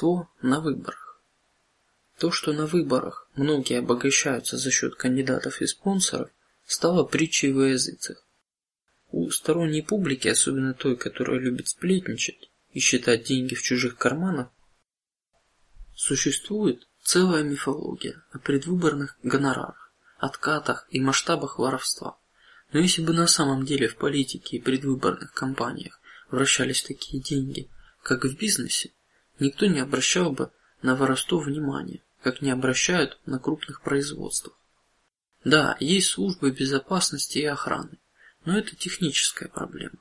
Воровство на выборах. То, что на выборах многие обогащаются за счет кандидатов и спонсоров, стало притчей во языцах. У сторонней публики, особенно той, которая любит сплетничать и считать деньги в чужих карманах, существует целая мифология о предвыборных гонорарах, откатах и масштабах воровства. Но если бы на самом деле в политике и предвыборных кампаниях вращались такие деньги, как в бизнесе, никто не обращал бы на воровство внимания, как не обращают на крупных производствах. Да, есть службы безопасности и охраны, но это техническая проблема,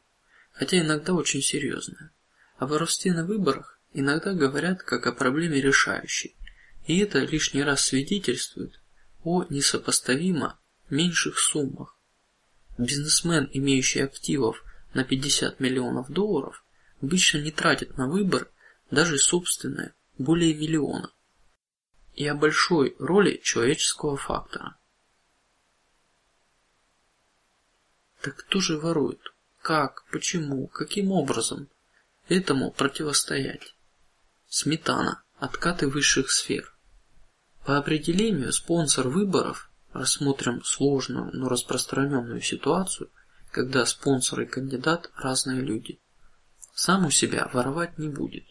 хотя иногда очень серьезная. О воровстве на выборах иногда говорят как о проблеме решающей, и это лишний раз свидетельствует о несопоставимо меньших суммах. Бизнесмен, имеющий активов на 50 миллионов долларов, обычно не тратит на выбор даже собственное более миллиона, и о большой роли человеческого фактора. Так кто же ворует? Как? Почему? Каким образом? Этому противостоять. Сметана. Откаты высших сфер. По определению спонсор выборов рассмотрим сложную, но распространенную ситуацию, когда спонсор и кандидат разные люди. Сам у себя воровать не будет.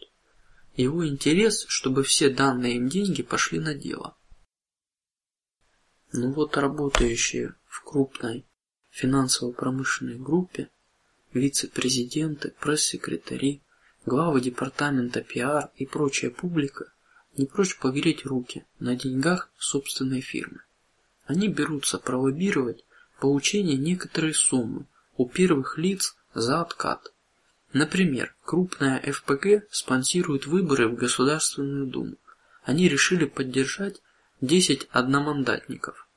Его интерес, чтобы все данные им деньги пошли на дело. Ну вот работающие в крупной финансово-промышленной группе вице-президенты, пресс-секретари, главы департамента пиар и прочая публика не прочь погреть руки на деньгах собственной фирмы. Они берутся пролоббировать получение некоторой суммы у первых лиц за откат Например, крупная ФПГ спонсирует выборы в Государственную Думу. Они решили поддержать 10 одномандатников.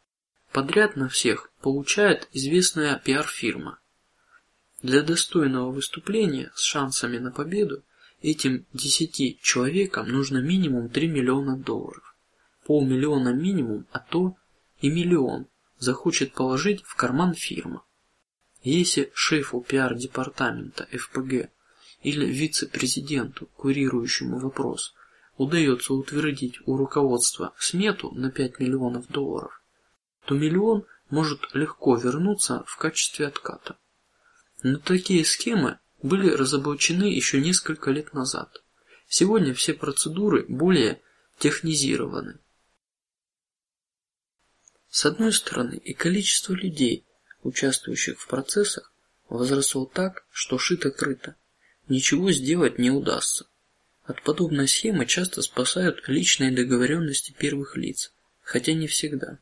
Подряд на всех получает известная пиар-фирма. Для достойного выступления с шансами на победу этим десяти человекам нужно минимум 3 миллиона долларов, полмиллиона минимум, а то и миллион захочет положить в карман фирма. Если шефу пиар-департамента ФПГ или вице-президенту, курирующему вопрос, удается утвердить у руководства смету на 5 миллионов долларов, то миллион может легко вернуться в качестве отката. Но такие схемы были разоблачены еще несколько лет назад. Сегодня все процедуры более технизированы. С одной стороны, и количество людей, участвующих в процессах, возросло так, что шито-крыто. Ничего сделать не удастся. От подобной схемы часто спасают личные договоренности первых лиц, хотя не всегда.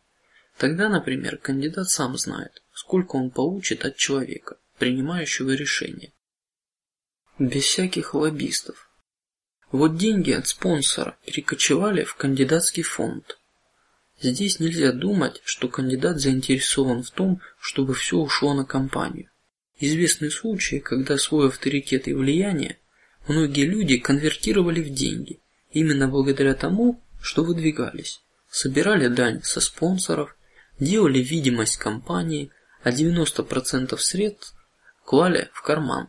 Тогда, например, кандидат сам знает, сколько он получит от человека, принимающего решение, без всяких лоббистов. Вот деньги от спонсора перекочевали в кандидатский фонд. Здесь нельзя думать, что кандидат заинтересован в том, чтобы все ушло на кампанию. Известны случаи, когда свой авторитет и влияние многие люди конвертировали в деньги, именно благодаря тому, что выдвигались, собирали дань со спонсоров, делали видимость компании, а 90% средств клали в карман.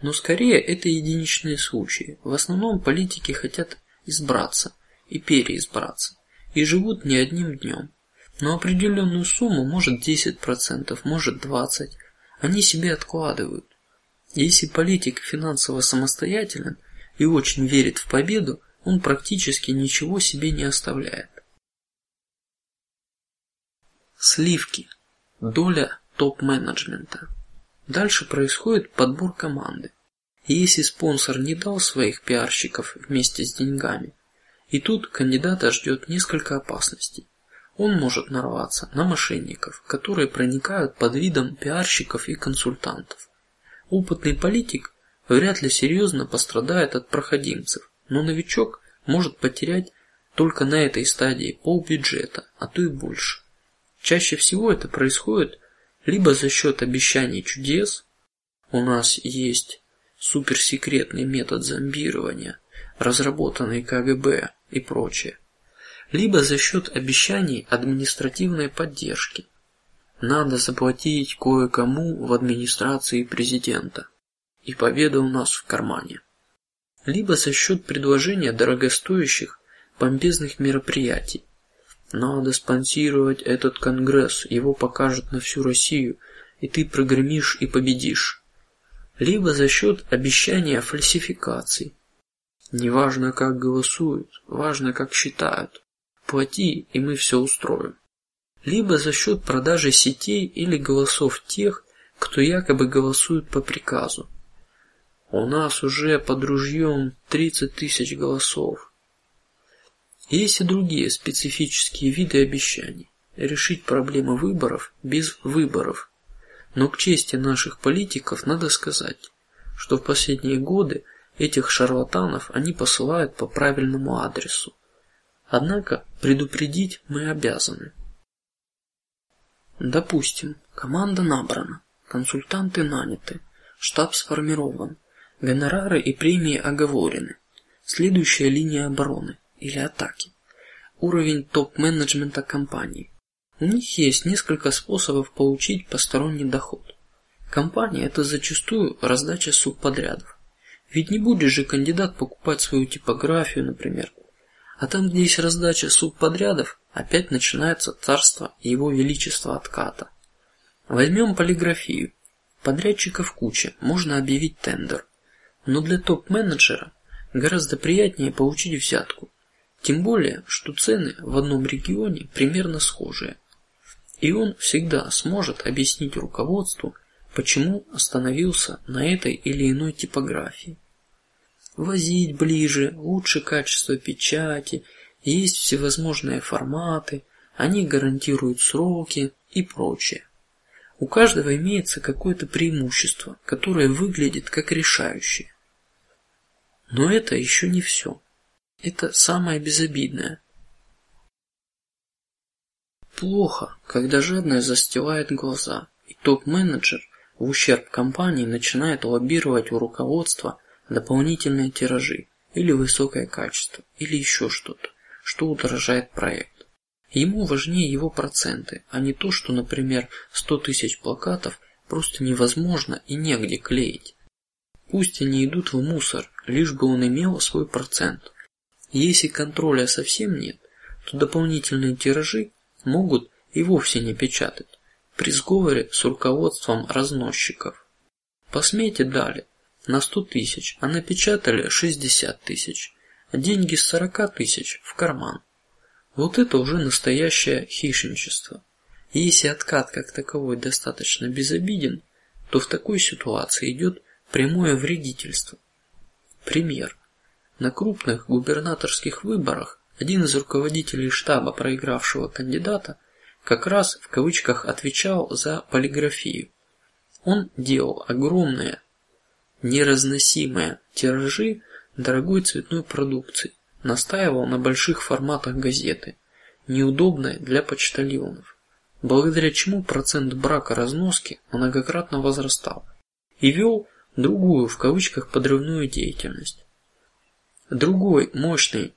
Но скорее это единичные случаи. В основном политики хотят избраться и переизбраться и живут не одним днем. Но определенную сумму, может 10 процентов, может 20, они себе откладывают. Если политик финансово самостоятелен и очень верит в победу, он практически ничего себе не оставляет. Сливки, доля топ-менеджмента. Дальше происходит подбор команды. Если спонсор не дал своих пиарщиков вместе с деньгами, и тут кандидата ждет несколько опасностей. Он может нарваться на мошенников, которые проникают под видом пиарщиков и консультантов. Опытный политик вряд ли серьезно пострадает от проходимцев, но новичок может потерять только на этой стадии пол бюджета, а то и больше. Чаще всего это происходит либо за счет обещаний чудес, у нас есть суперсекретный метод зомбирования, разработанный КГБ и прочее, либо за счет обещаний административной поддержки. Надо заплатить кое-кому в администрации президента, и победа у нас в кармане. либо за счет предложения дорогостоящих помпезных мероприятий. Надо спонсировать этот конгресс, его покажут на всю Россию, и ты прогремишь и победишь. Либо за счет обещания фальсификаций. Неважно, как голосуют, важно, как считают. Плати, и мы все устроим. Либо за счет продажи сетей или голосов тех, кто якобы голосует по приказу. У нас уже под ружьем тридцать тысяч голосов. Есть и другие специфические виды обещаний. Решить проблемы выборов без выборов. Но к чести наших политиков надо сказать, что в последние годы этих шарлатанов они посылают по правильному адресу. Однако предупредить мы обязаны. Допустим, команда набрана, консультанты наняты, штаб сформирован, Гонорары и премии оговорены. Следующая линия обороны или атаки. Уровень топ-менеджмента компании. У них есть несколько способов получить посторонний доход. Компания – это зачастую раздача субподрядов. Ведь не будет же кандидат покупать свою типографию, например. А там, где есть раздача субподрядов, опять начинается царство его величества отката. Возьмем полиграфию. Подрядчиков куча, можно объявить тендер. Но для топ-менеджера гораздо приятнее получить взятку, тем более, что цены в одном регионе примерно схожие, и он всегда сможет объяснить руководству, почему остановился на этой или иной типографии. Возить ближе, лучше качество печати, есть всевозможные форматы, они гарантируют сроки и прочее. У каждого имеется какое-то преимущество, которое выглядит как решающее. Но это еще не все. Это самое безобидное. Плохо, когда жадность застилает глаза, и топ-менеджер в ущерб компании начинает лоббировать у руководства дополнительные тиражи или высокое качество или еще что-то, что удорожает проект. Ему важнее его проценты, а не то, что, например, сто тысяч плакатов просто невозможно и негде клеить. Пусть они идут в мусор, лишь бы он имел свой процент. Если контроля совсем нет, то дополнительные тиражи могут и вовсе не печатать при сговоре с руководством разносчиков. По смете дали на сто тысяч, а напечатали шестьдесят тысяч, а деньги с сорока тысяч в карман. Вот это уже настоящее хищничество. И если откат как таковой достаточно безобиден, то в такой ситуации идет прямое вредительство. Пример: на крупных губернаторских выборах один из руководителей штаба проигравшего кандидата как раз в кавычках отвечал за полиграфию. Он делал огромные, неразносимые тиражи дорогой цветной продукции, настаивал на больших форматах газеты, неудобной для почтальонов, благодаря чему процент брака разноски многократно возрастал, и вел другую в кавычках подрывную деятельность. Другой мощный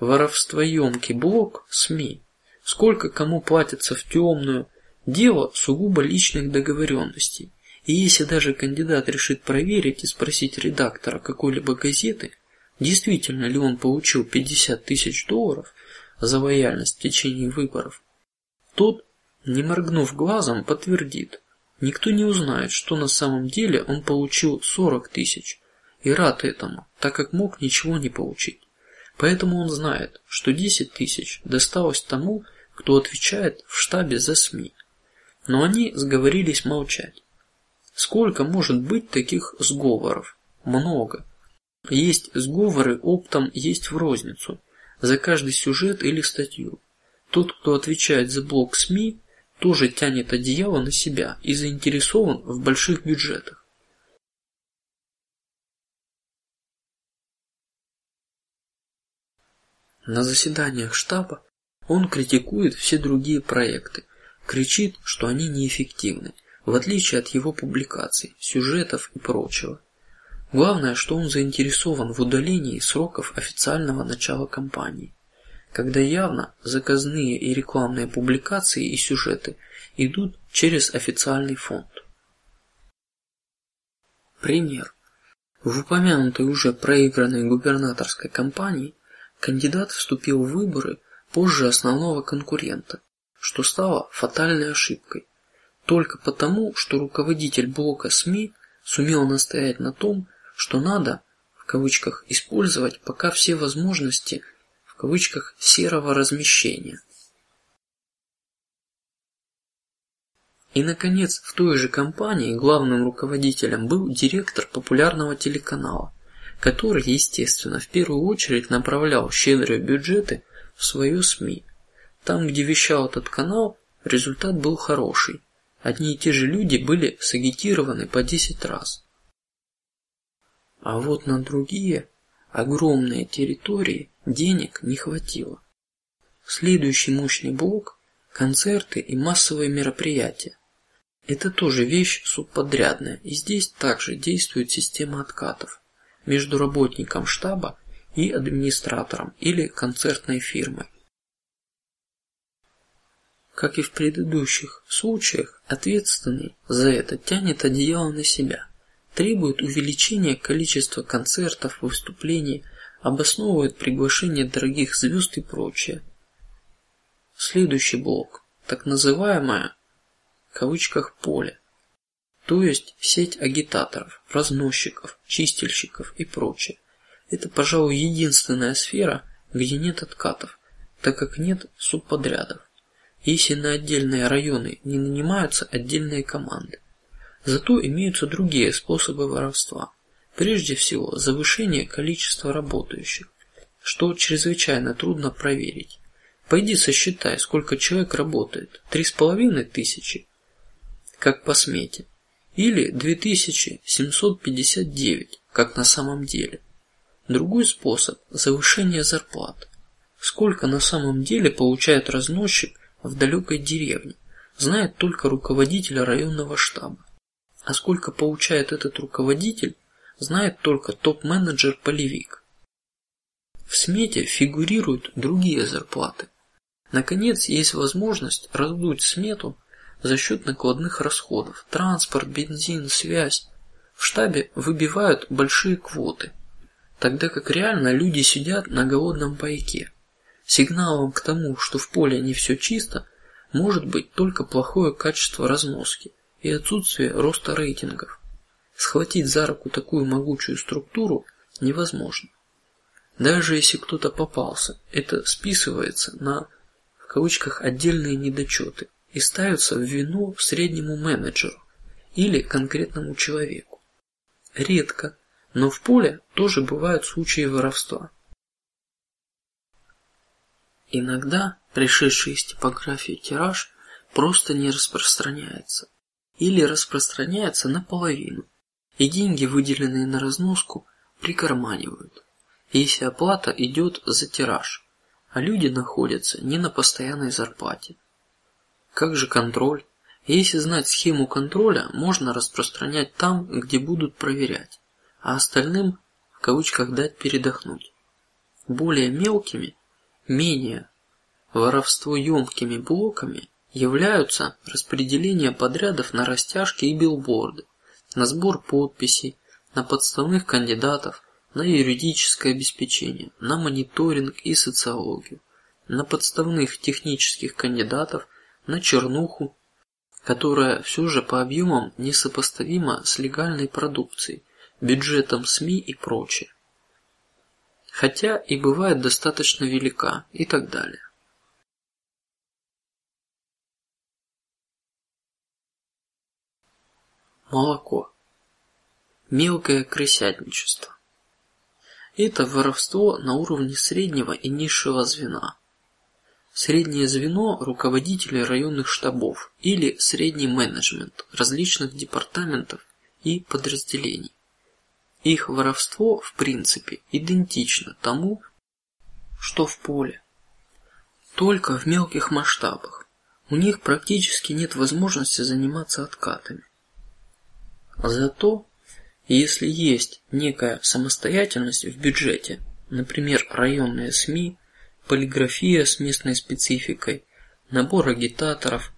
воровствоемкий блок СМИ. Сколько кому платится в темную, дело сугубо личных договоренностей. И если даже кандидат решит проверить и спросить редактора какой-либо газеты, действительно ли он получил 50 тысяч долларов за лояльность в течение выборов, тот, не моргнув глазом, подтвердит: Никто не узнает, что на самом деле он получил сорок тысяч, и рад этому, так как мог ничего не получить. Поэтому он знает, что десять тысяч досталось тому, кто отвечает в штабе за СМИ. Но они сговорились молчать. Сколько может быть таких сговоров? Много. Есть сговоры оптом, есть в розницу за каждый сюжет или статью. Тот, кто отвечает за блок СМИ, тоже тянет одеяло на себя и заинтересован в больших бюджетах. На заседаниях штаба он критикует все другие проекты, кричит, что они неэффективны, в отличие от его публикаций, сюжетов и прочего. Главное, что он заинтересован в удалении сроков официального начала кампании когда явно заказные и рекламные публикации и сюжеты идут через официальный фонд. Пример: В упомянутой уже проигранной губернаторской кампании кандидат вступил в выборы позже основного конкурента, что стало фатальной ошибкой, только потому, что руководитель блока СМИ сумел настоять на том, что надо в кавычках использовать пока все возможности в кавычках серого размещения. И, наконец, в той же компании главным руководителем был директор популярного телеканала, который, естественно, в первую очередь направлял щедрые бюджеты в свое СМИ. Там, где вещал этот канал, результат был хороший. Одни и те же люди были сагитированы по десять раз. А вот на другие огромные территории денег не хватило. Следующий мощный блок – концерты и массовые мероприятия. Это тоже вещь субподрядная, и здесь также действует система откатов между работником штаба и администратором или концертной фирмой. Как и в предыдущих случаях, ответственный за это тянет одеяло на себя, требует увеличения количества концертов, выступлений, обосновывает приглашение дорогих звезд и прочее. Следующий блок, так называемая кавычках поле, то есть сеть агитаторов, разносчиков, чистильщиков и прочее. Это, пожалуй, единственная сфера, где нет откатов, так как нет субподрядов. Если на отдельные районы не нанимаются отдельные команды, зато имеются другие способы воровства. Прежде всего, завышение количества работающих, что чрезвычайно трудно проверить. Пойди сосчитай, сколько человек работает. Три с половиной тысячи как по смете, или 2759, как на самом деле. Другой способ – завышение зарплат. Сколько на самом деле получает разносчик в далекой деревне, знает только руководитель районного штаба. А сколько получает этот руководитель, знает только топ-менеджер полевик. В смете фигурируют другие зарплаты. Наконец, есть возможность раздуть смету за счет накладных расходов: транспорт, бензин, связь. В штабе выбивают большие квоты, тогда как реально люди сидят на голодном пайке. Сигналом к тому, что в поле не все чисто, может быть только плохое качество разноски и отсутствие роста рейтингов. Схватить за руку такую могучую структуру невозможно. Даже если кто-то попался, это списывается на в кавычках отдельные недочеты и ставятся в вину среднему менеджеру или конкретному человеку. Редко, но в поле тоже бывают случаи воровства. Иногда пришедший из типографии тираж просто не распространяется или распространяется наполовину, и деньги, выделенные на разноску, прикарманивают, если оплата идет за тираж, а люди находятся не на постоянной зарплате. Как же контроль? Если знать схему контроля, можно распространять там, где будут проверять, а остальным в кавычках дать передохнуть. Более мелкими, менее воровство емкими блоками являются распределение подрядов на растяжки и билборды, на сбор подписей, на подставных кандидатов, на юридическое обеспечение, на мониторинг и социологию, на подставных технических кандидатов на чернуху, которая все же по объемам несопоставима с легальной продукцией, бюджетом СМИ и прочее, хотя и бывает достаточно велика и так далее. Молоко. Мелкое крысятничество. Это воровство на уровне среднего и низшего звена среднее звено руководителей районных штабов или средний менеджмент различных департаментов и подразделений. Их воровство в принципе идентично тому, что в поле, только в мелких масштабах. У них практически нет возможности заниматься откатами. Зато, если есть некая самостоятельность в бюджете, например, районные СМИ, полиграфия с местной спецификой, набор агитаторов.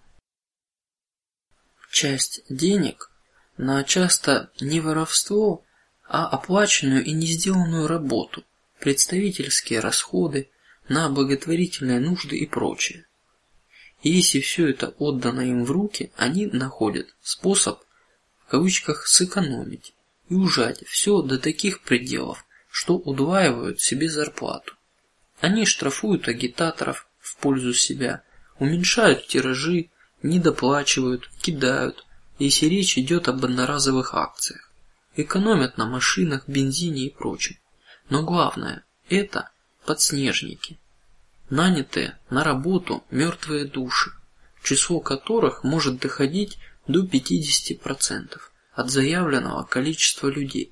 Часть денег на часто не воровство, а оплаченную и не сделанную работу, представительские расходы на благотворительные нужды и прочее. И если все это отдано им в руки, они находят способ в кавычках сэкономить и ужать все до таких пределов, что удваивают себе зарплату. Они штрафуют агитаторов в пользу себя, уменьшают тиражи, недоплачивают, кидают, если речь идет об одноразовых акциях, экономят на машинах, бензине и прочем. Но главное – это подснежники, нанятые на работу мертвые души, число которых может доходить до 50 процентов от заявленного количества людей.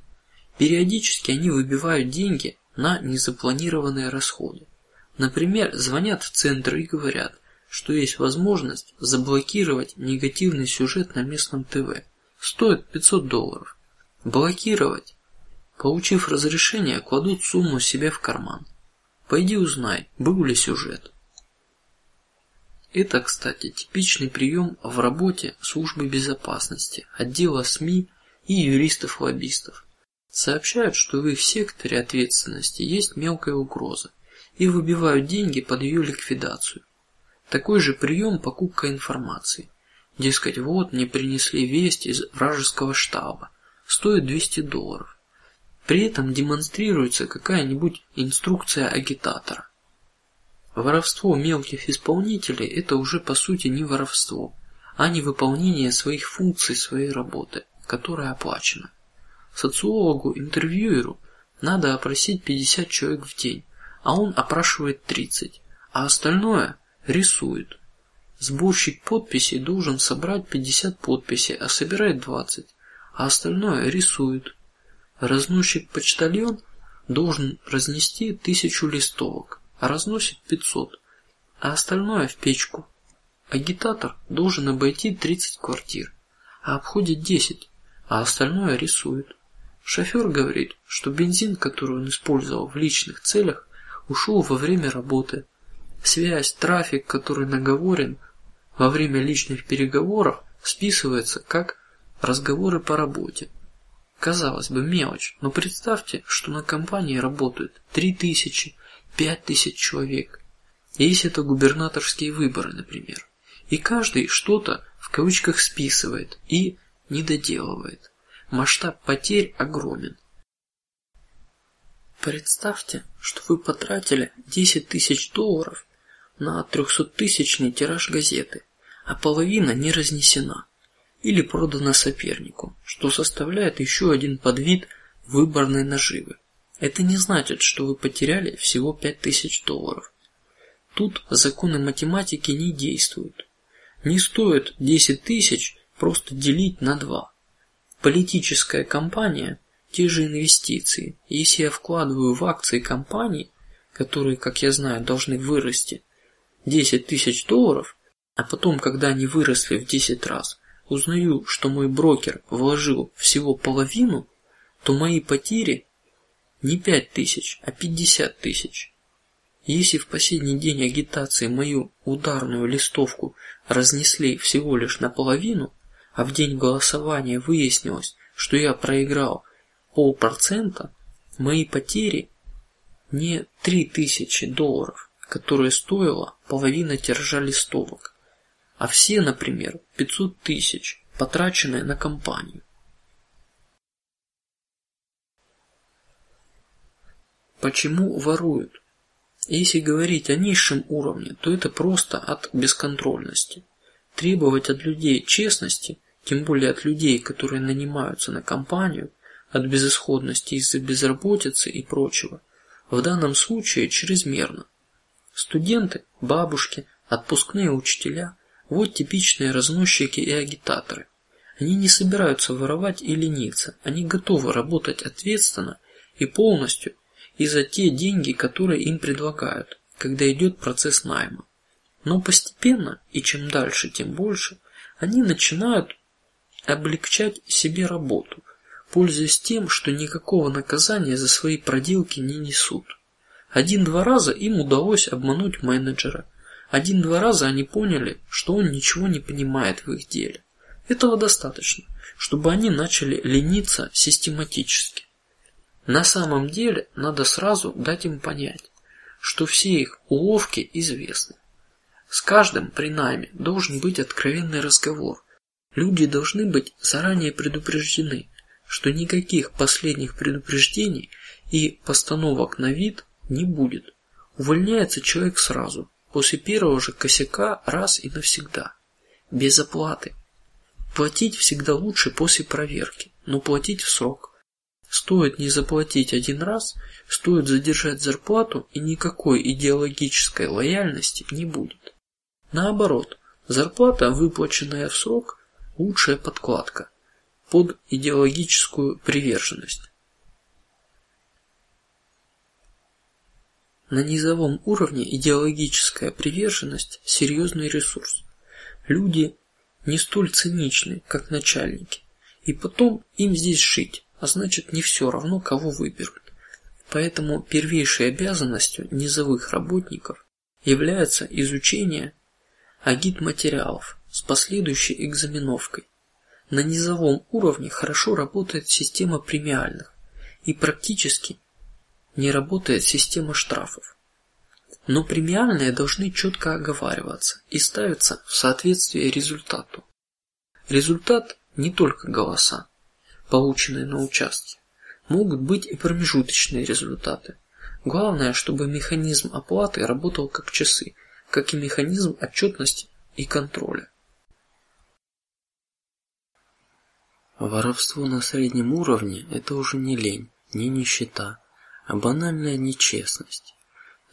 Периодически они выбивают деньги на незапланированные расходы. Например, звонят в центр и говорят, что есть возможность заблокировать негативный сюжет на местном ТВ. Стоит 500 долларов. Блокировать. Получив разрешение, кладут сумму себе в карман. Пойди узнай, был ли сюжет. Это, кстати, типичный прием в работе службы безопасности, отдела СМИ и юристов-лоббистов. Сообщают, что в их секторе ответственности есть мелкая угроза и выбивают деньги под ее ликвидацию. Такой же прием покупка информации. Дескать, вот мне принесли весть из вражеского штаба, стоит 200 долларов. При этом демонстрируется какая-нибудь инструкция агитатора. Воровство мелких исполнителей – это уже по сути не воровство, а не выполнение своих функций своей работы, которая оплачена. Социологу интервьюеру надо опросить 50 человек в день, а он опрашивает 30, а остальное рисует. Сборщик подписей должен собрать 50 подписей, а собирает 20, а остальное рисует. Разносчик-почтальон должен разнести тысячу листовок, а разносит 500, а остальное в печку. Агитатор должен обойти 30 квартир, а обходит 10, а остальное рисует. Шофер говорит, что бензин, который он использовал в личных целях, ушел во время работы, Связь, трафик, который наговорен во время личных переговоров, списывается как разговоры по работе. Казалось бы, мелочь, но представьте, что на компании работают три тысячи, пять тысяч человек. Если это губернаторские выборы, например, и каждый что-то в кавычках списывает и не доделывает. Масштаб потерь огромен. Представьте, что вы потратили 10 тысяч долларов на трехсоттысячный тираж газеты, а половина не разнесена или продана сопернику, что составляет еще один подвид выборной наживы. Это не значит, что вы потеряли всего пять тысяч долларов. Тут законы математики не действуют. Не стоит десять тысяч просто делить на два. Политическая кампания – те же инвестиции. Если я вкладываю в акции компании, которые, как я знаю, должны вырасти 10 тысяч долларов, а потом, когда они выросли в 10 раз, узнаю, что мой брокер вложил всего половину, то мои потери не пять тысяч, а пятьдесят тысяч. Если в последний день агитации мою ударную листовку разнесли всего лишь наполовину, а в день голосования выяснилось, что я проиграл полпроцента, мои потери не три тысячи долларов, которое стоило половина тиража листовок, а все, например, 500 тысяч, потраченные на кампанию. Почему воруют? Если говорить о низшем уровне, то это просто от бесконтрольности. Требовать от людей честности, тем более от людей, которые нанимаются на компанию, от безысходности из-за безработицы и прочего, в данном случае чрезмерно. Студенты, бабушки, отпускные учителя – вот типичные разносчики и агитаторы. Они не собираются воровать и лениться, они готовы работать ответственно и полностью и за те деньги, которые им предлагают, когда идет процесс найма. Но постепенно и чем дальше, тем больше они начинают облегчать себе работу, пользуясь тем, что никакого наказания за свои проделки не несут. Один-два раза им удалось обмануть менеджера. Один-два раза они поняли, что он ничего не понимает в их деле. Этого достаточно, чтобы они начали лениться систематически. На самом деле надо сразу дать им понять, что все их уловки известны. С каждым при найме должен быть откровенный разговор. Люди должны быть заранее предупреждены, что никаких последних предупреждений и постановок на вид не будет. Увольняется человек сразу, после первого же косяка раз и навсегда, без оплаты. Платить всегда лучше после проверки, но платить в срок. Стоит не заплатить один раз, стоит задержать зарплату, и никакой идеологической лояльности не будет. Наоборот, зарплата, выплаченная в срок, лучшая подкладка под идеологическую приверженность. На низовом уровне идеологическая приверженность серьезный ресурс. Люди не столь циничны, как начальники, и потом им здесь жить а значит не все равно, кого выберут. Поэтому первейшей обязанностью низовых работников является изучение агит-материалов с последующей экзаменовкой. На низовом уровне хорошо работает система премиальных и практически не работает система штрафов. Но премиальные должны четко оговариваться и ставиться в соответствии результату. Результат не только голоса, полученные на участке. Могут быть и промежуточные результаты. Главное, чтобы механизм оплаты работал как часы, как и механизм отчетности и контроля. Воровство на среднем уровне – это уже не лень, не нищета, а банальная нечестность.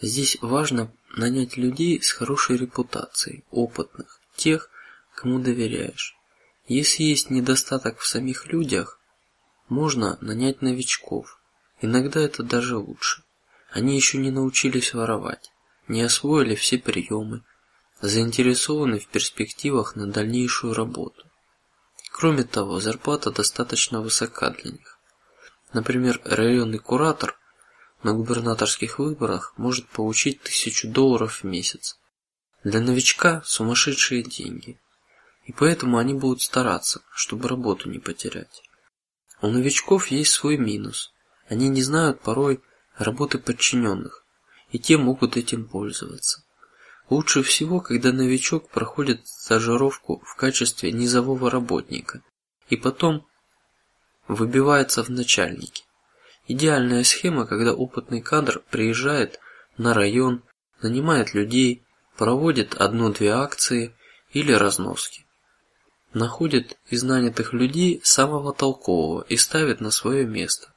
Здесь важно нанять людей с хорошей репутацией, опытных, тех, кому доверяешь. Если есть недостаток в самих людях, можно нанять новичков. Иногда это даже лучше. Они еще не научились воровать, не освоили все приемы, заинтересованы в перспективах на дальнейшую работу. Кроме того, зарплата достаточно высока для них. Например, районный куратор на губернаторских выборах может получить тысячу долларов в месяц. Для новичка сумасшедшие деньги, и поэтому они будут стараться, чтобы работу не потерять. У новичков есть свой минус: они не знают порой работы подчиненных, и те могут этим пользоваться. Лучше всего, когда новичок проходит стажировку в качестве низового работника и потом выбивается в начальники. Идеальная схема, когда опытный кадр приезжает на район, нанимает людей, проводит одну-две акции или разноски находит из нанятых людей самого толкового и ставит на свое место,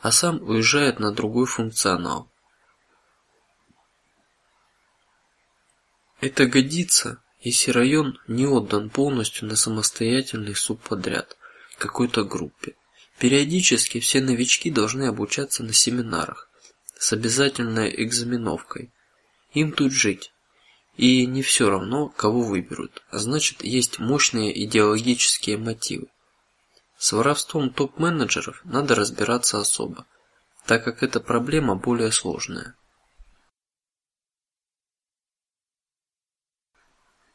а сам уезжает на другой функционал. Это годится, если район не отдан полностью на самостоятельный субподряд какой-то группе. Периодически все новички должны обучаться на семинарах с обязательной экзаменовкой. Им тут жить. И не все равно, кого выберут, а значит есть мощные идеологические мотивы. С воровством топ-менеджеров надо разбираться особо, так как эта проблема более сложная.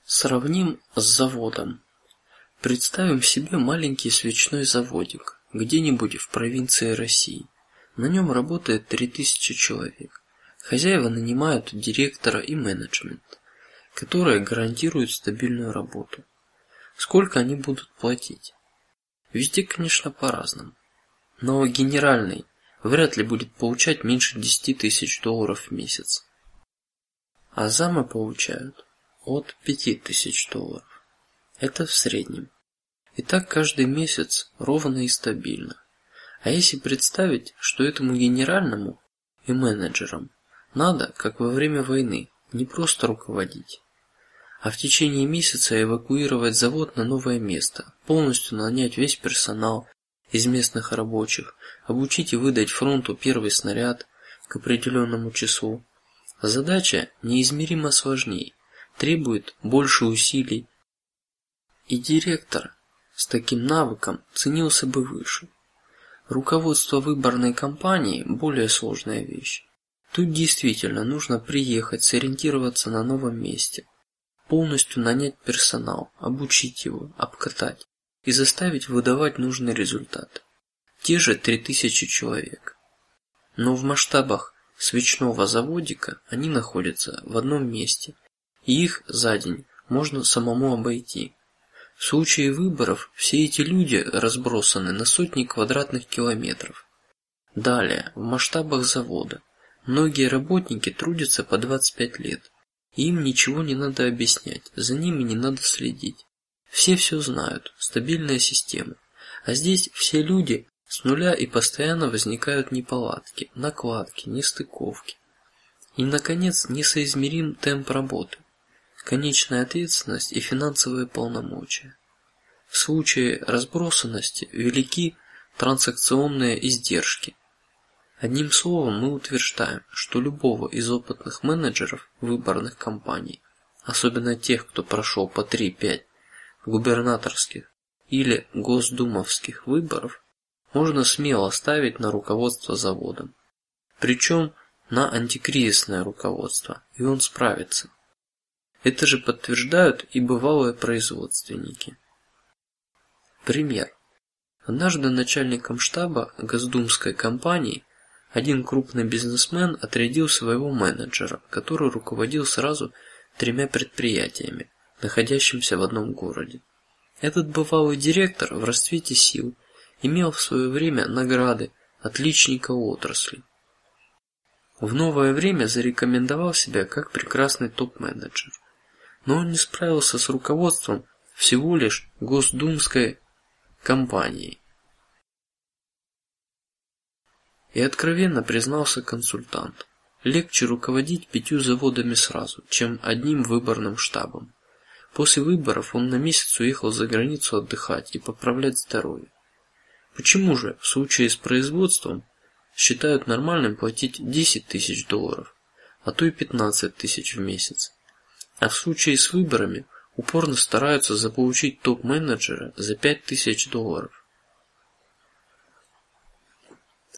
Сравним с заводом. Представим себе маленький свечной заводик где-нибудь в провинции России. На нем работает три тысячи человек. Хозяева нанимают директора и менеджмент которые гарантируют стабильную работу. Сколько они будут платить? Везде, конечно, по-разному, но генеральный вряд ли будет получать меньше 10 тысяч долларов в месяц, а замы получают от 5 тысяч долларов. Это в среднем. И так каждый месяц ровно и стабильно. А если представить, что этому генеральному и менеджерам надо, как во время войны, не просто руководить, а в течение месяца эвакуировать завод на новое место, полностью нанять весь персонал из местных рабочих, обучить и выдать фронту первый снаряд к определенному числу. Задача неизмеримо сложнее, требует больше усилий, и директор с таким навыком ценился бы выше. Руководство выборной кампании более сложная вещь. Тут действительно нужно приехать, сориентироваться на новом месте, полностью нанять персонал, обучить его, обкатать и заставить выдавать нужный результат. Те же три тысячи человек. но в масштабах свечного заводика они находятся в одном месте, и их за день можно самому обойти. В случае выборов все эти люди разбросаны на сотни квадратных километров. Далее, в масштабах завода, многие работники трудятся по 25 лет. Им ничего не надо объяснять, за ними не надо следить. Все все знают, стабильная система. А здесь все люди с нуля и постоянно возникают неполадки, накладки, нестыковки. И, наконец, несоизмерим темп работы конечная ответственность и финансовые полномочия. В случае разбросанности велики транзакционные издержки. Одним словом, мы утверждаем, что любого из опытных менеджеров выборных компаний, особенно тех, кто прошел по 3-5 губернаторских или госдумовских выборов, можно смело ставить на руководство заводом, причем на антикризисное руководство, и он справится. Это же подтверждают и бывалые производственники. Пример. Однажды начальником штаба Госдумской компании один крупный бизнесмен отрядил своего менеджера, который руководил сразу тремя предприятиями, находящимися в одном городе. Этот бывалый директор в расцвете сил имел в свое время награды отличника отрасли. В новое время зарекомендовал себя как прекрасный топ-менеджер но он не справился с руководством всего лишь госдумской компанией. И откровенно признался консультант: легче руководить пятью заводами сразу, чем одним выборным штабом. После выборов он на месяц уехал за границу отдыхать и поправлять здоровье. Почему же в случае с производством считают нормальным платить 10 тысяч долларов, а то и 15 тысяч в месяц? А в случае с выборами упорно стараются заполучить топ-менеджера за пять тысяч долларов.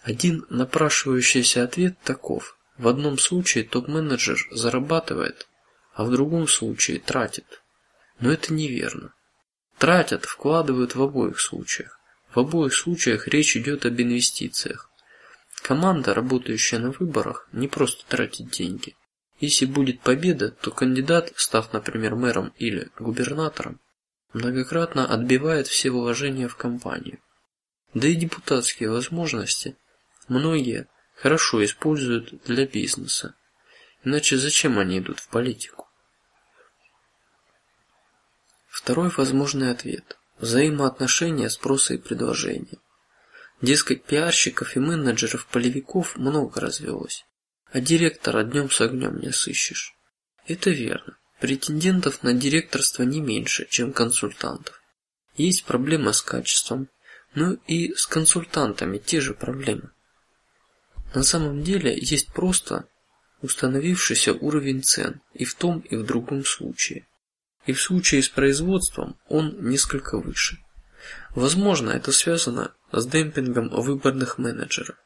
Один напрашивающийся ответ таков: в одном случае топ-менеджер зарабатывает, а в другом случае тратит. Но это неверно. Тратят, вкладывают в обоих случаях. В обоих случаях речь идет об инвестициях. Команда, работающая на выборах, не просто тратит деньги, если будет победа, то кандидат, став, например, мэром или губернатором, многократно отбивает все вложения в компанию. Да и депутатские возможности многие хорошо используют для бизнеса. Иначе зачем они идут в политику? Второй возможный ответ: взаимоотношения спроса и предложения. Дескать, пиарщиков и менеджеров полевиков много развелось а директора днем с огнем не сыщешь. Это верно. Претендентов на директорство не меньше, чем консультантов. Есть проблема с качеством, но и с консультантами те же проблемы. На самом деле есть просто установившийся уровень цен и в том и в другом случае. И в случае с производством он несколько выше. Возможно, это связано с демпингом выборных менеджеров.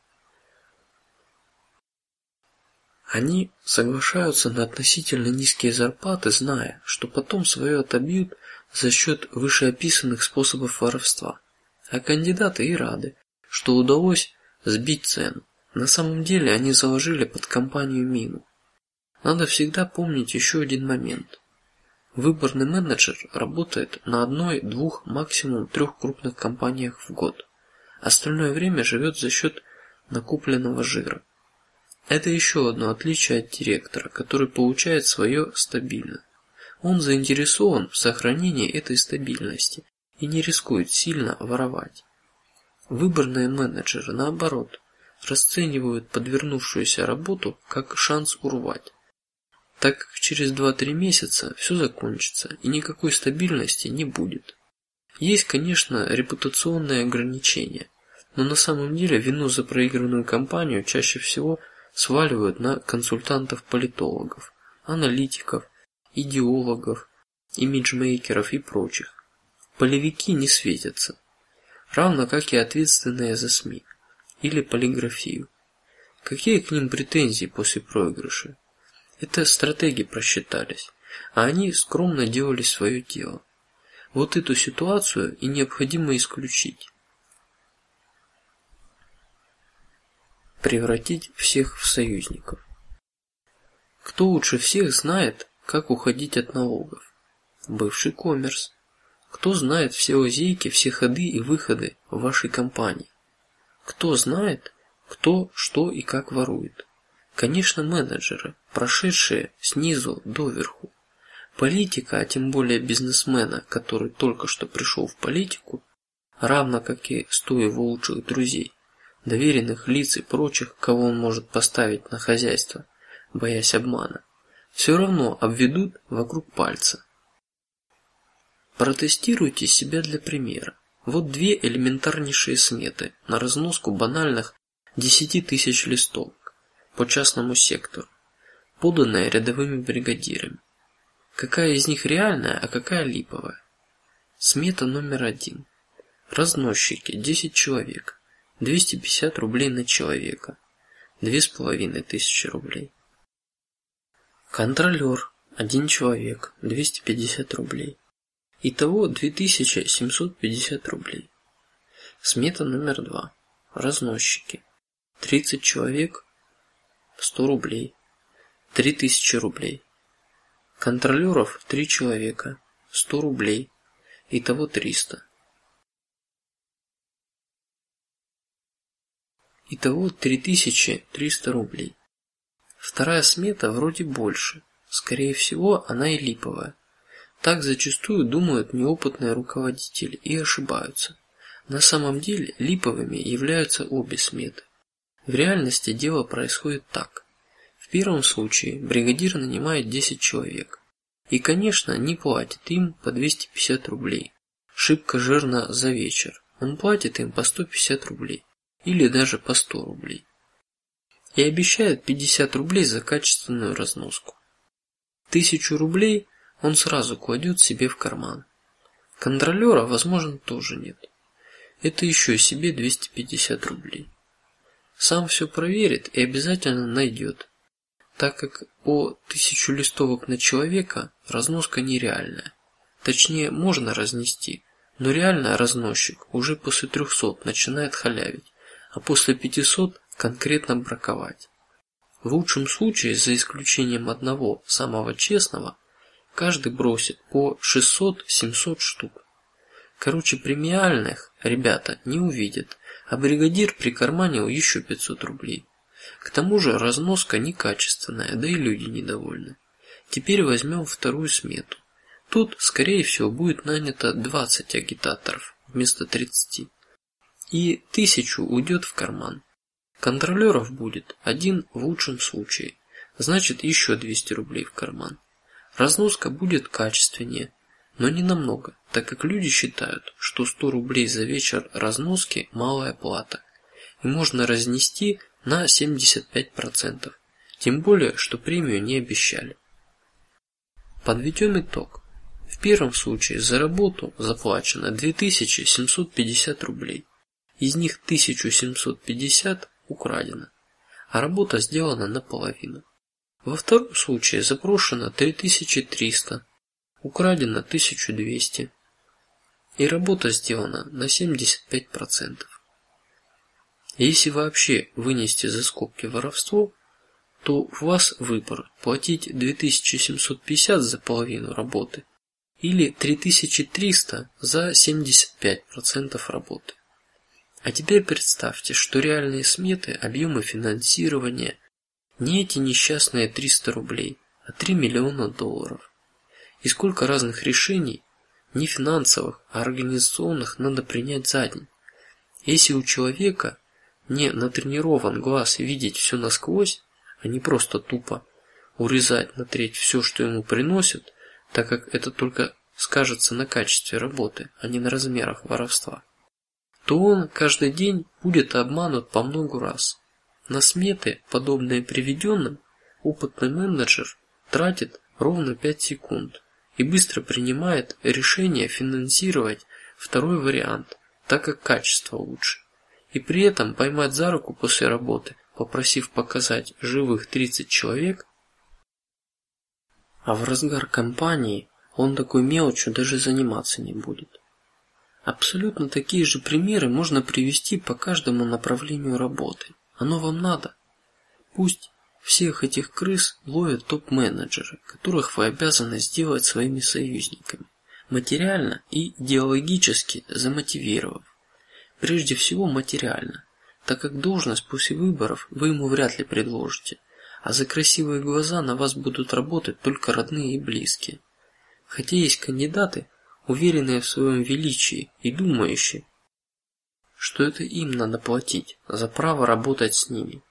Они соглашаются на относительно низкие зарплаты, зная, что потом свое отобьют за счет вышеописанных способов воровства. А кандидаты и рады, что удалось сбить цену. На самом деле они заложили под компанию мину. Надо всегда помнить еще один момент. Выборный менеджер работает на одной, двух, максимум трех крупных компаниях в год. Остальное время живет за счет накопленного жира. Это еще одно отличие от директора, который получает свое стабильно. Он заинтересован в сохранении этой стабильности и не рискует сильно воровать. Выборные менеджеры, наоборот, расценивают подвернувшуюся работу как шанс урвать, так как через два-три месяца все закончится и никакой стабильности не будет. Есть, конечно, репутационные ограничения, но на самом деле вину за проигранную кампанию чаще всего сваливают на консультантов-политологов, аналитиков, идеологов, имиджмейкеров и прочих. Полевики не светятся, равно как и ответственные за СМИ или полиграфию. Какие к ним претензии после проигрыша? Это стратеги просчитались, а они скромно делали свое дело. Вот эту ситуацию и необходимо исключить. Превратить всех в союзников. Кто лучше всех знает, как уходить от налогов? Бывший коммерс. Кто знает все лазейки, все ходы и выходы вашей компании? Кто знает, кто что и как ворует? Конечно, менеджеры, прошедшие снизу до верху. Политика, а тем более бизнесмена, который только что пришел в политику, равно как и сто его лучших друзей, доверенных лиц и прочих, кого он может поставить на хозяйство, боясь обмана, все равно обведут вокруг пальца. Протестируйте себя для примера. Вот две элементарнейшие сметы на разноску банальных десяти тысяч листовок по частному сектору, поданные рядовыми бригадирами. Какая из них реальная, а какая липовая? Смета номер один. Разносчики 10 человек, 250 рублей на человека, две с половиной тысячи рублей. Контролер один человек, 250 рублей. Итого 2750 рублей. Смета номер два. Разносчики. 30 человек, 100 рублей, 3000 рублей. Контролеров три человека, сто рублей, итого триста. Итого три тысячи триста рублей. Вторая смета вроде больше, скорее всего, она и липовая. Так зачастую думают неопытные руководители и ошибаются. На самом деле липовыми являются обе сметы. В реальности дело происходит так: в первом случае бригадир нанимает 10 человек и, конечно, не платит им по 250 рублей. Шибко жирно за вечер. Он платит им по 150 рублей или даже по 100 рублей и обещает 50 рублей за качественную разноску. Тысячу рублей он сразу кладет себе в карман. Контролера, возможно, тоже нет. Это еще себе 250 рублей. Сам все проверит и обязательно найдет так как по тысячу листовок на человека разноска нереальная. Точнее, можно разнести, но реально разносчик уже после трехсот начинает халявить, а после пятисот конкретно браковать. В лучшем случае, за исключением одного самого честного, каждый бросит по 600-700 штук. Короче, премиальных ребята не увидят, а бригадир прикарманил еще 500 рублей. К тому же разноска некачественная, да и люди недовольны. Теперь возьмем вторую смету. Тут, скорее всего, будет нанято 20 агитаторов вместо 30, и тысячу уйдет в карман. Контролеров будет один в лучшем случае, значит еще 200 рублей в карман. Разноска будет качественнее, но не намного, так как люди считают, что 100 рублей за вечер разноски малая плата, и можно разнести на 75 процентов. Тем более, что премию не обещали. Подведем итог. В первом случае за работу заплачено 2750 рублей, из них 1750 украдено, а работа сделана наполовину. Во втором случае запрошено 3300, украдено 1200, и работа сделана на 75 процентов. Если вообще вынести за скобки воровство, то у вас выбор платить 2750 за половину работы или 3300 за 75 процентов работы. А теперь представьте, что реальные сметы, объемы финансирования не эти несчастные 300 рублей, а 3 миллиона долларов. И сколько разных решений, не финансовых, а организационных, надо принять за день. Если у человека не натренирован глаз видеть все насквозь, а не просто тупо урезать на треть все, что ему приносят, так как это только скажется на качестве работы, а не на размерах воровства, то он каждый день будет обманут по многу раз. На сметы, подобные приведенным, опытный менеджер тратит ровно 5 секунд и быстро принимает решение финансировать второй вариант, так как качество лучше и при этом поймать за руку после работы, попросив показать живых 30 человек, а в разгар кампании он такой мелочью даже заниматься не будет. Абсолютно такие же примеры можно привести по каждому направлению работы, Оно вам надо? Пусть всех этих крыс ловят топ-менеджеры, которых вы обязаны сделать своими союзниками, материально и идеологически замотивировав. Прежде всего материально, так как должность после выборов вы ему вряд ли предложите, а за красивые глаза на вас будут работать только родные и близкие. Хотя есть кандидаты, уверенные в своем величии и думающие, что это им надо платить за право работать с ними.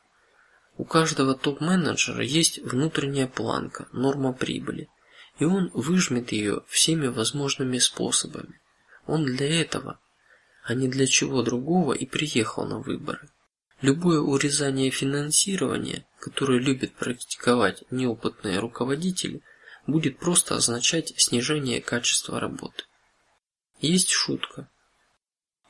У каждого топ-менеджера есть внутренняя планка, норма прибыли, и он выжмет ее всеми возможными способами. Он для этого, а не для чего другого, и приехал на выборы. Любое урезание финансирования, которое любят практиковать неопытные руководители, будет просто означать снижение качества работы. Есть шутка.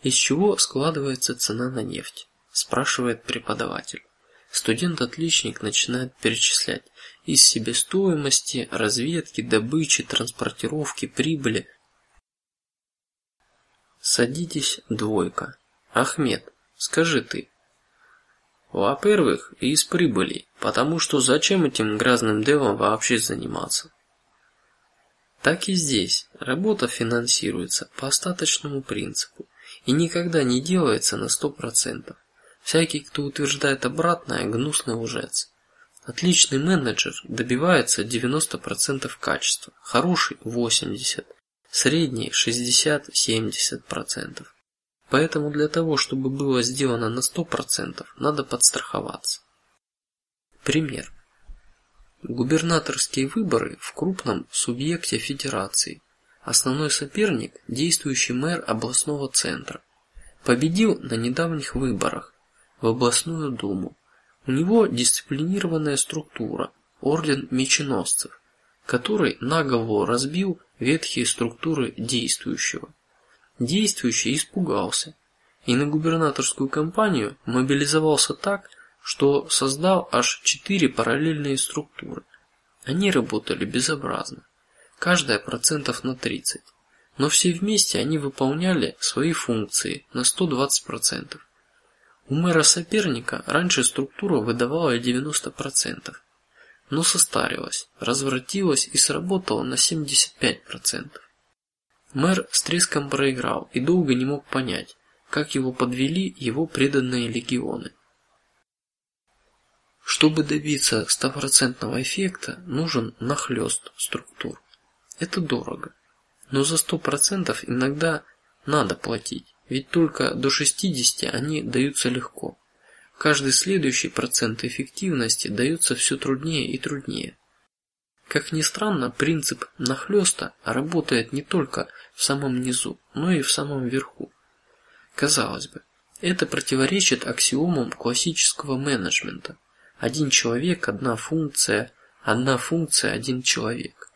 Из чего складывается цена на нефть? спрашивает преподаватель. Студент-отличник начинает перечислять из себестоимости, разведки, добычи, транспортировки, прибыли. Садитесь, двойка. Ахмед, скажи ты. Во-первых, из прибыли, потому что зачем этим грязным делом вообще заниматься? Так и здесь работа финансируется по остаточному принципу и никогда не делается на сто процентов. Всякий, кто утверждает обратное, гнусный лжец. Отличный менеджер добивается 90% качества, хороший 80, средний 60-70%. Поэтому для того, чтобы было сделано на 100%, надо подстраховаться. Пример: губернаторские выборы в крупном субъекте федерации. Основной соперник – действующий мэр областного центра. Победил на недавних выборах в областную думу. У него дисциплинированная структура, орден меченосцев, который наголову разбил ветхие структуры действующего. Действующий испугался и на губернаторскую кампанию мобилизовался так, что создал аж четыре параллельные структуры. Они работали безобразно, каждая процентов на 30, но все вместе они выполняли свои функции на 120 процентов. У мэра соперника раньше структура выдавала 90 процентов, но состарилась, развратилась и сработала на 75 процентов. Мэр с треском проиграл и долго не мог понять, как его подвели его преданные легионы. Чтобы добиться стопроцентного эффекта, нужен нахлест структур. Это дорого, но за сто процентов иногда надо платить. Ведь только до 60 они даются легко. Каждый следующий процент эффективности дается все труднее и труднее. Как ни странно, принцип нахлеста работает не только в самом низу, но и в самом верху. Казалось бы, это противоречит аксиомам классического менеджмента: один человек, одна функция, одна функция, один человек.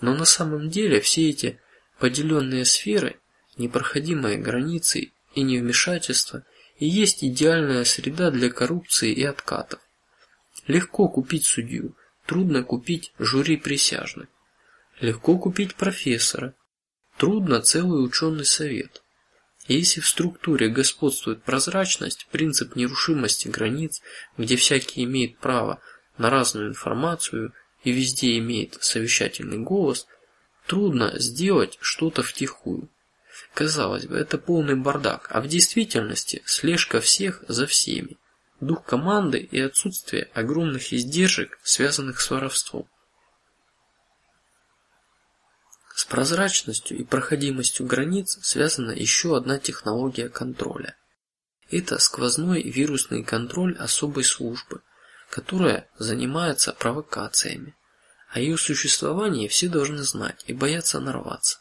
Но на самом деле все эти поделенные сферы непроходимые границы и невмешательство и есть идеальная среда для коррупции и откатов. Легко купить судью, трудно купить жюри присяжных. Легко купить профессора, трудно целый ученый совет. Если в структуре господствует прозрачность, принцип нерушимости границ, где всякий имеет право на разную информацию и везде имеет совещательный голос, трудно сделать что-то втихую. Казалось бы, это полный бардак, а в действительности слежка всех за всеми, дух команды и отсутствие огромных издержек, связанных с воровством. С прозрачностью и проходимостью границ связана еще одна технология контроля. Это сквозной вирусный контроль особой службы, которая занимается провокациями. О ее существовании все должны знать и боятся нарваться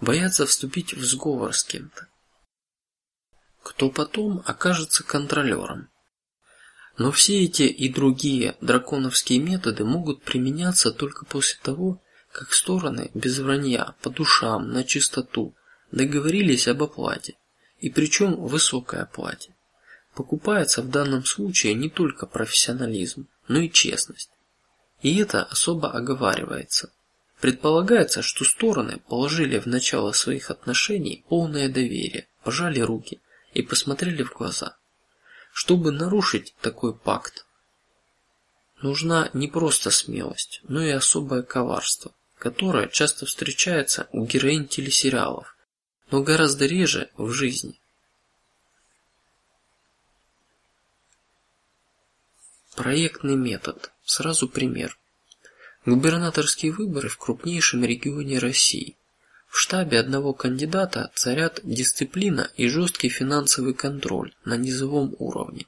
боятся вступить в сговор с кем-то, кто потом окажется контролером. Но все эти и другие драконовские методы могут применяться только после того, как стороны без вранья, по душам, на чистоту договорились об оплате, и причем высокой оплате. Покупается в данном случае не только профессионализм, но и честность, и это особо оговаривается. Предполагается, что стороны положили в начало своих отношений полное доверие, пожали руки и посмотрели в глаза. Чтобы нарушить такой пакт, нужна не просто смелость, но и особое коварство, которое часто встречается у героинь телесериалов, но гораздо реже в жизни. Проектный метод. Сразу пример. Губернаторские выборы в крупнейшем регионе России. В штабе одного кандидата царят дисциплина и жесткий финансовый контроль на низовом уровне.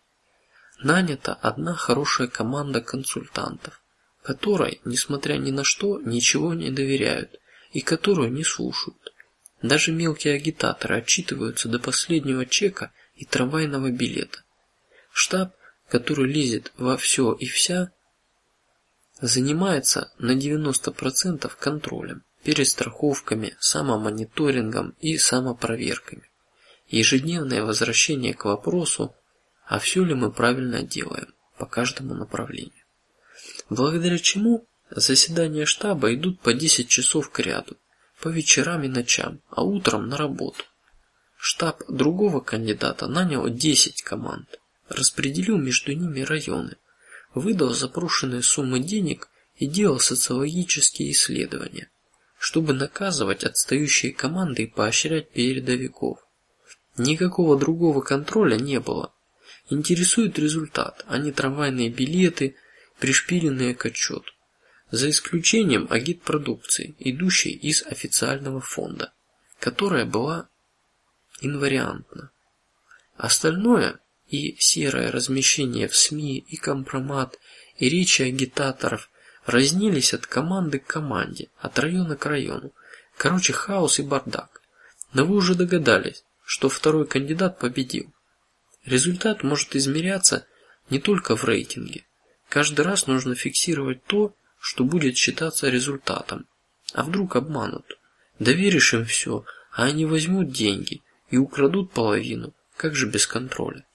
Нанята одна хорошая команда консультантов, которой, несмотря ни на что, ничего не доверяют и которую не слушают. Даже мелкие агитаторы отчитываются до последнего чека и трамвайного билета. Штаб, который лезет во все и вся, занимается на 90% контролем перестраховками, самомониторингом и самопроверками. Ежедневное возвращение к вопросу, а все ли мы правильно делаем по каждому направлению. Благодаря чему заседания штаба идут по 10 часов к ряду, по вечерам и ночам, а утром на работу. Штаб другого кандидата нанял 10 команд, распределил между ними районы, выдал запрошенные суммы денег и делал социологические исследования чтобы наказывать отстающие команды и поощрять передовиков. Никакого другого контроля не было. Интересует результат, а не трамвайные билеты, пришпиленные к отчету. За исключением агитпродукции, идущей из официального фонда, которая была инвариантна. Остальное и серое размещение в СМИ, и компромат, и речи агитаторов разнились от команды к команде, от района к району. Короче, хаос и бардак. Но вы уже догадались, что второй кандидат победил. Результат может измеряться не только в рейтинге. Каждый раз нужно фиксировать то, что будет считаться результатом. А вдруг обманут? Доверишь им все, а они возьмут деньги и украдут половину. Как же без контроля?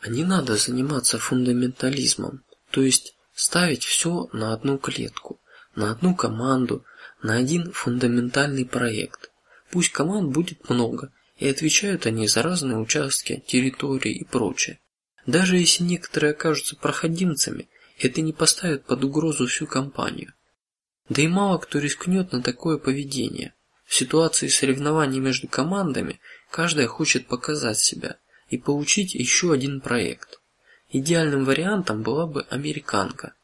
А не надо заниматься фундаментализмом, то есть ставить все на одну клетку, на одну команду, на один фундаментальный проект. Пусть команд будет много, и отвечают они за разные участки, территории и прочее. Даже если некоторые окажутся проходимцами, это не поставит под угрозу всю компанию. Да и мало кто рискнет на такое поведение. В ситуации соревнований между командами каждая хочет показать себя, и получить еще один проект. Идеальным вариантом была бы американка.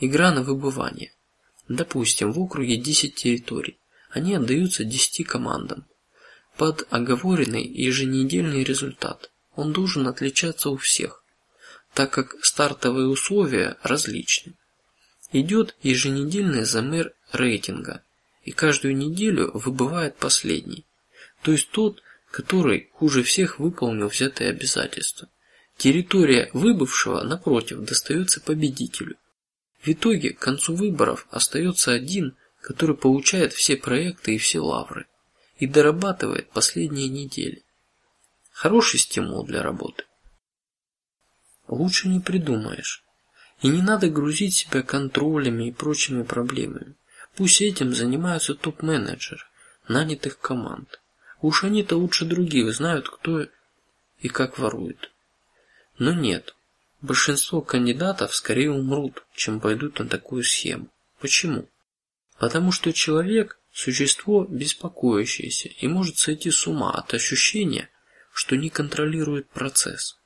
Игра на выбывание. Допустим, в округе 10 территорий. Они отдаются 10 командам. Под оговоренный еженедельный результат он должен отличаться у всех, так как стартовые условия различны. Идет еженедельный замер рейтинга, и каждую неделю выбывает последний, то есть тот, который хуже всех выполнил взятые обязательства. Территория выбывшего, напротив, достается победителю. В итоге к концу выборов остается один, который получает все проекты и все лавры и дорабатывает последние недели. Хороший стимул для работы. Лучше не придумаешь. И не надо грузить себя контролями и прочими проблемами. Пусть этим занимаются топ-менеджеры нанятых команд. Уж они-то лучше других знают, кто и как ворует. Но нет, большинство кандидатов скорее умрут, чем пойдут на такую схему. Почему? Потому что человек существо беспокоящееся и может сойти с ума от ощущения, что не контролирует процесс.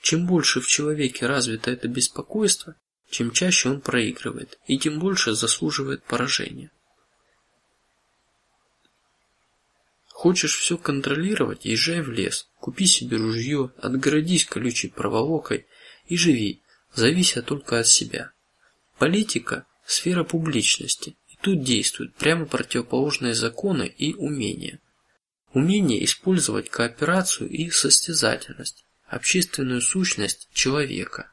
Чем больше в человеке развито это беспокойство, чем чаще он проигрывает и тем больше заслуживает поражения. Хочешь все контролировать, езжай в лес, купи себе ружье, отгородись колючей проволокой и живи, завися только от себя. Политика – сфера публичности, тут действуют прямо противоположные законы и умения. Умение использовать кооперацию и состязательность, общественную сущность человека.